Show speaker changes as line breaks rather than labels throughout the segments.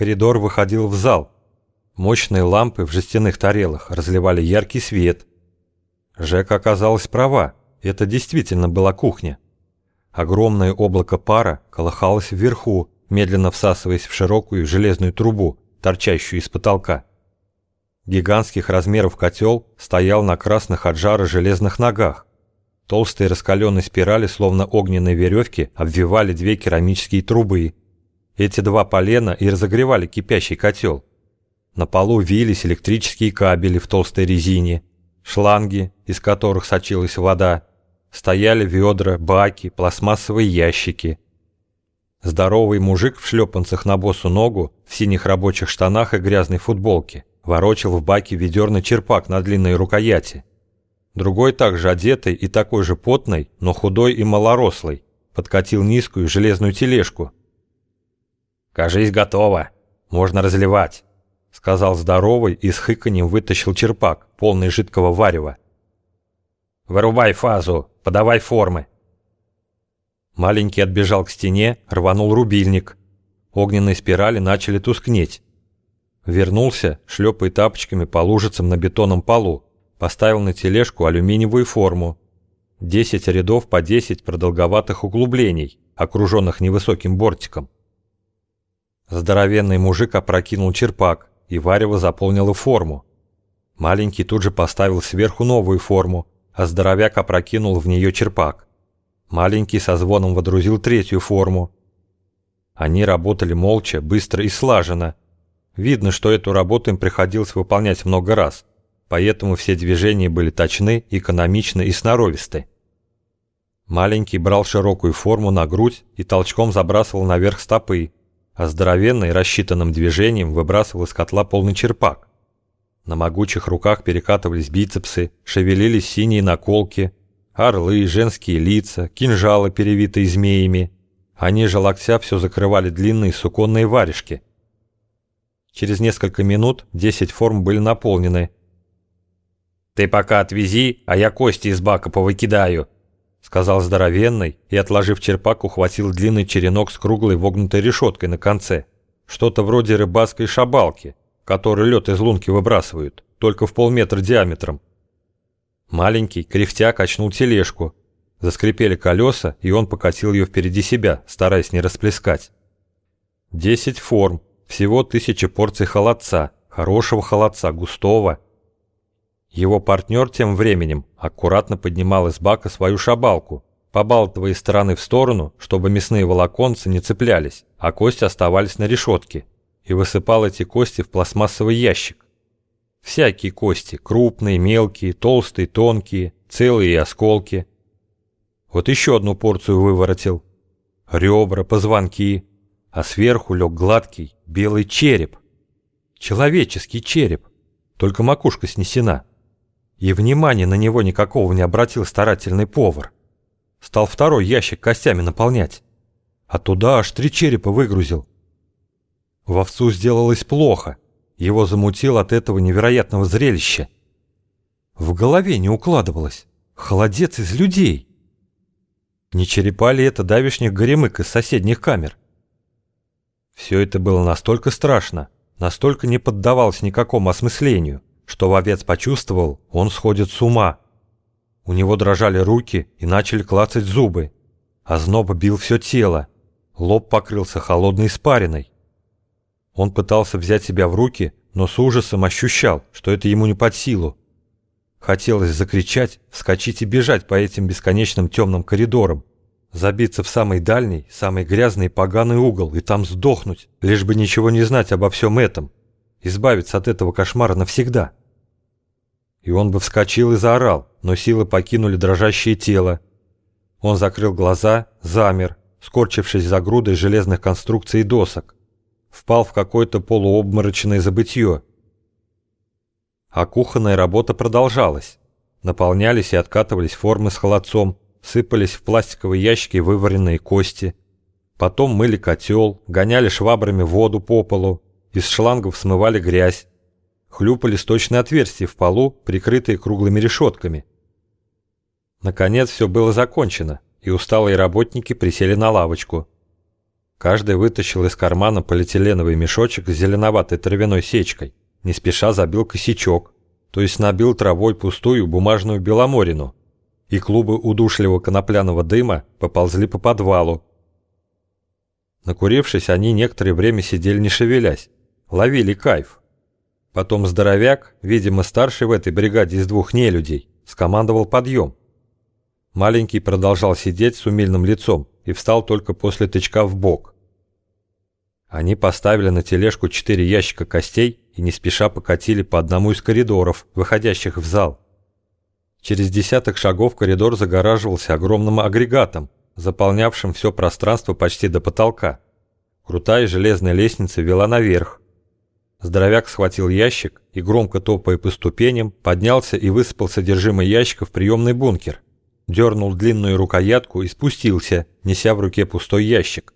Коридор выходил в зал. Мощные лампы в жестяных тарелах разливали яркий свет. Жека оказалась права, это действительно была кухня. Огромное облако пара колыхалось вверху, медленно всасываясь в широкую железную трубу, торчащую из потолка. Гигантских размеров котел стоял на красных от жара железных ногах. Толстые раскаленные спирали, словно огненные веревки, обвивали две керамические трубы. Эти два полена и разогревали кипящий котел. На полу вились электрические кабели в толстой резине, шланги, из которых сочилась вода, стояли ведра, баки, пластмассовые ящики. Здоровый мужик в шлепанцах на босу ногу, в синих рабочих штанах и грязной футболке, ворочал в баке ведерный черпак на длинной рукояти. Другой также одетый и такой же потный, но худой и малорослый, подкатил низкую железную тележку. «Кажись, готово. Можно разливать», — сказал здоровый и с хыканьем вытащил черпак, полный жидкого варева. «Вырубай фазу, подавай формы». Маленький отбежал к стене, рванул рубильник. Огненные спирали начали тускнеть. Вернулся, шлепая тапочками по лужицам на бетонном полу. Поставил на тележку алюминиевую форму. Десять рядов по десять продолговатых углублений, окруженных невысоким бортиком. Здоровенный мужик опрокинул черпак, и варево заполнило форму. Маленький тут же поставил сверху новую форму, а здоровяк опрокинул в нее черпак. Маленький со звоном водрузил третью форму. Они работали молча, быстро и слаженно. Видно, что эту работу им приходилось выполнять много раз поэтому все движения были точны, экономичны и сноровисты. Маленький брал широкую форму на грудь и толчком забрасывал наверх стопы, а здоровенный рассчитанным движением выбрасывал из котла полный черпак. На могучих руках перекатывались бицепсы, шевелились синие наколки, орлы, женские лица, кинжалы, перевитые змеями. Они же локтя все закрывали длинные суконные варежки. Через несколько минут десять форм были наполнены, «Ты пока отвези, а я кости из бака повыкидаю», — сказал здоровенный и, отложив черпак, ухватил длинный черенок с круглой вогнутой решеткой на конце. Что-то вроде рыбацкой шабалки, которую лед из лунки выбрасывают, только в полметра диаметром. Маленький, кряхтя, качнул тележку. Заскрипели колеса, и он покатил ее впереди себя, стараясь не расплескать. Десять форм, всего тысяча порций холодца, хорошего холодца, густого, его партнер тем временем аккуратно поднимал из бака свою шабалку, побалтывая из стороны в сторону, чтобы мясные волоконцы не цеплялись, а кости оставались на решетке, и высыпал эти кости в пластмассовый ящик. Всякие кости, крупные, мелкие, толстые, тонкие, целые и осколки. Вот еще одну порцию выворотил. Ребра, позвонки, а сверху лег гладкий белый череп. Человеческий череп, только макушка снесена. И внимания на него никакого не обратил старательный повар. Стал второй ящик костями наполнять. А туда аж три черепа выгрузил. Вовцу сделалось плохо. Его замутил от этого невероятного зрелища. В голове не укладывалось. Холодец из людей. Не черепа ли это давишних горемык из соседних камер? Все это было настолько страшно, настолько не поддавалось никакому осмыслению, что вовец почувствовал, он сходит с ума. У него дрожали руки и начали клацать зубы. а зноб бил все тело. Лоб покрылся холодной испариной. Он пытался взять себя в руки, но с ужасом ощущал, что это ему не под силу. Хотелось закричать, вскочить и бежать по этим бесконечным темным коридорам, забиться в самый дальний, самый грязный и поганый угол и там сдохнуть, лишь бы ничего не знать обо всем этом, избавиться от этого кошмара навсегда и он бы вскочил и заорал, но силы покинули дрожащее тело. Он закрыл глаза, замер, скорчившись за грудой железных конструкций и досок. Впал в какое-то полуобморочное забытье. А кухонная работа продолжалась. Наполнялись и откатывались формы с холодцом, сыпались в пластиковые ящики вываренные кости. Потом мыли котел, гоняли швабрами воду по полу, из шлангов смывали грязь, хлюпали сточные отверстия в полу, прикрытые круглыми решетками. Наконец все было закончено, и усталые работники присели на лавочку. Каждый вытащил из кармана полиэтиленовый мешочек с зеленоватой травяной сечкой, не спеша забил косячок, то есть набил травой пустую бумажную беломорину, и клубы удушливого конопляного дыма поползли по подвалу. Накурившись, они некоторое время сидели не шевелясь, ловили кайф. Потом здоровяк, видимо старший в этой бригаде из двух нелюдей, скомандовал подъем. Маленький продолжал сидеть с умильным лицом и встал только после тычка в бок. Они поставили на тележку четыре ящика костей и не спеша покатили по одному из коридоров, выходящих в зал. Через десяток шагов коридор загораживался огромным агрегатом, заполнявшим все пространство почти до потолка. Крутая железная лестница вела наверх. Здоровяк схватил ящик и, громко топая по ступеням, поднялся и высыпал содержимое ящика в приемный бункер. Дернул длинную рукоятку и спустился, неся в руке пустой ящик.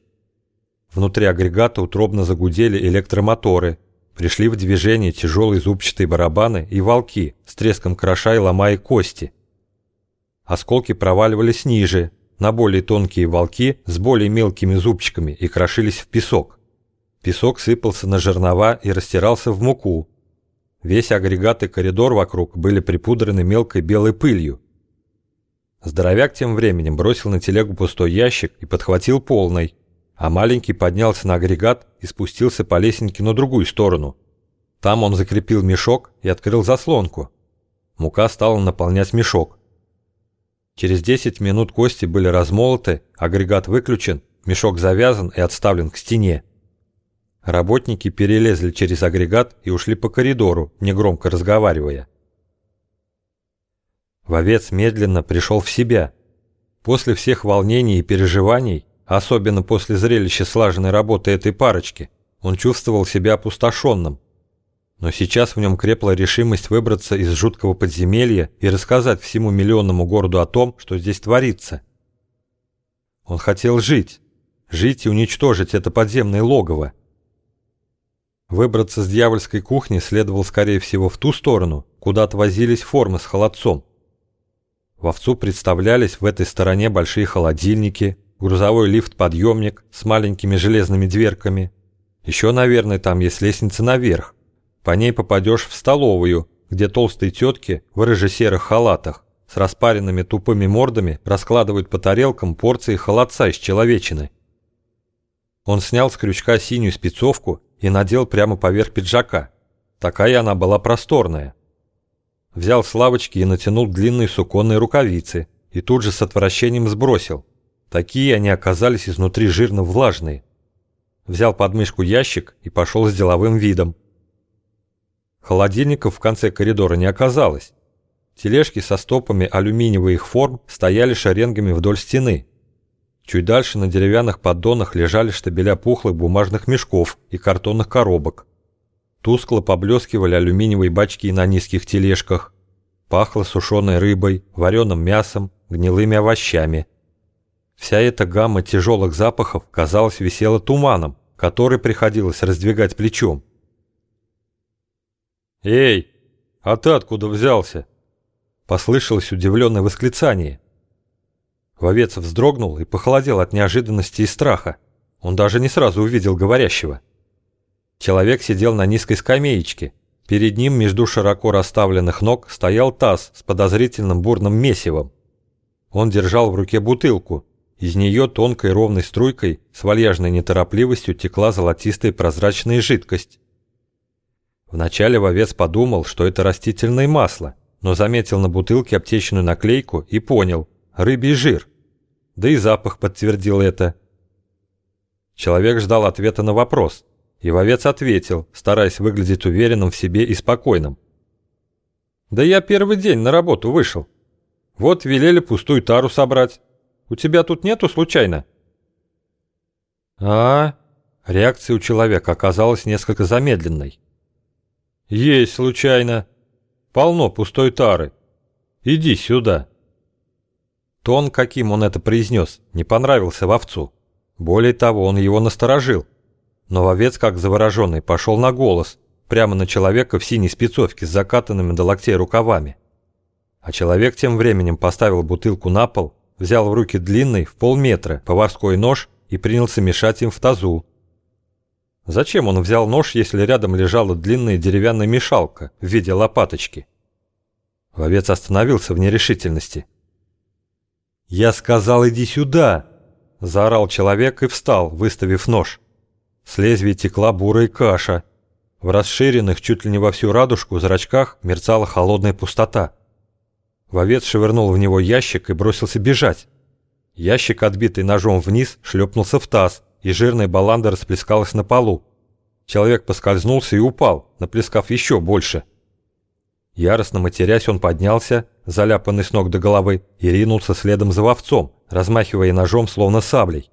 Внутри агрегата утробно загудели электромоторы. Пришли в движение тяжелые зубчатые барабаны и волки, с треском кроша и ломая кости. Осколки проваливались ниже, на более тонкие волки с более мелкими зубчиками и крошились в песок. Песок сыпался на жернова и растирался в муку. Весь агрегат и коридор вокруг были припудрены мелкой белой пылью. Здоровяк тем временем бросил на телегу пустой ящик и подхватил полный, а маленький поднялся на агрегат и спустился по лесенке на другую сторону. Там он закрепил мешок и открыл заслонку. Мука стала наполнять мешок. Через 10 минут кости были размолоты, агрегат выключен, мешок завязан и отставлен к стене. Работники перелезли через агрегат и ушли по коридору, негромко разговаривая. Вовец медленно пришел в себя. После всех волнений и переживаний, особенно после зрелища слаженной работы этой парочки, он чувствовал себя опустошенным. Но сейчас в нем крепла решимость выбраться из жуткого подземелья и рассказать всему миллионному городу о том, что здесь творится. Он хотел жить, жить и уничтожить это подземное логово. Выбраться с дьявольской кухни следовал, скорее всего, в ту сторону, куда отвозились формы с холодцом. Вовцу представлялись в этой стороне большие холодильники, грузовой лифт-подъемник с маленькими железными дверками. Еще, наверное, там есть лестница наверх. По ней попадешь в столовую, где толстые тетки в рыже-серых халатах с распаренными тупыми мордами раскладывают по тарелкам порции холодца из человечины. Он снял с крючка синюю спецовку и надел прямо поверх пиджака. Такая она была просторная. Взял с лавочки и натянул длинные суконные рукавицы и тут же с отвращением сбросил. Такие они оказались изнутри жирно-влажные. Взял под мышку ящик и пошел с деловым видом. Холодильников в конце коридора не оказалось. Тележки со стопами алюминиевых форм стояли шеренгами вдоль стены, Чуть дальше на деревянных поддонах лежали штабеля пухлых бумажных мешков и картонных коробок. Тускло поблескивали алюминиевые бачки на низких тележках. Пахло сушеной рыбой, вареным мясом, гнилыми овощами. Вся эта гамма тяжелых запахов, казалось, висела туманом, который приходилось раздвигать плечом. «Эй, а ты откуда взялся?» Послышалось удивленное восклицание. Вовец вздрогнул и похолодел от неожиданности и страха. Он даже не сразу увидел говорящего. Человек сидел на низкой скамеечке. Перед ним между широко расставленных ног стоял таз с подозрительным бурным месивом. Он держал в руке бутылку. Из нее тонкой ровной струйкой с вальяжной неторопливостью текла золотистая прозрачная жидкость. Вначале вовец подумал, что это растительное масло, но заметил на бутылке аптечную наклейку и понял – рыбий жир – да и запах подтвердил это. Человек ждал ответа на вопрос, и вовец ответил, стараясь выглядеть уверенным в себе и спокойным. «Да я первый день на работу вышел. Вот велели пустую тару собрать. У тебя тут нету случайно?» «А?» Реакция у человека оказалась несколько замедленной. «Есть случайно. Полно пустой тары. Иди сюда». Тон, каким он это произнес, не понравился вовцу. Более того, он его насторожил. Но вовец, как завороженный, пошел на голос, прямо на человека в синей спецовке с закатанными до локтей рукавами. А человек тем временем поставил бутылку на пол, взял в руки длинный, в полметра, поварской нож и принялся мешать им в тазу. Зачем он взял нож, если рядом лежала длинная деревянная мешалка в виде лопаточки? Вовец остановился в нерешительности. «Я сказал, иди сюда!» – заорал человек и встал, выставив нож. С лезвия текла бурая каша. В расширенных чуть ли не во всю радужку зрачках мерцала холодная пустота. Вовец швырнул в него ящик и бросился бежать. Ящик, отбитый ножом вниз, шлепнулся в таз, и жирная баланда расплескалась на полу. Человек поскользнулся и упал, наплескав еще больше. Яростно матерясь, он поднялся, заляпанный с ног до головы, и ринулся следом за вовцом, размахивая ножом, словно саблей.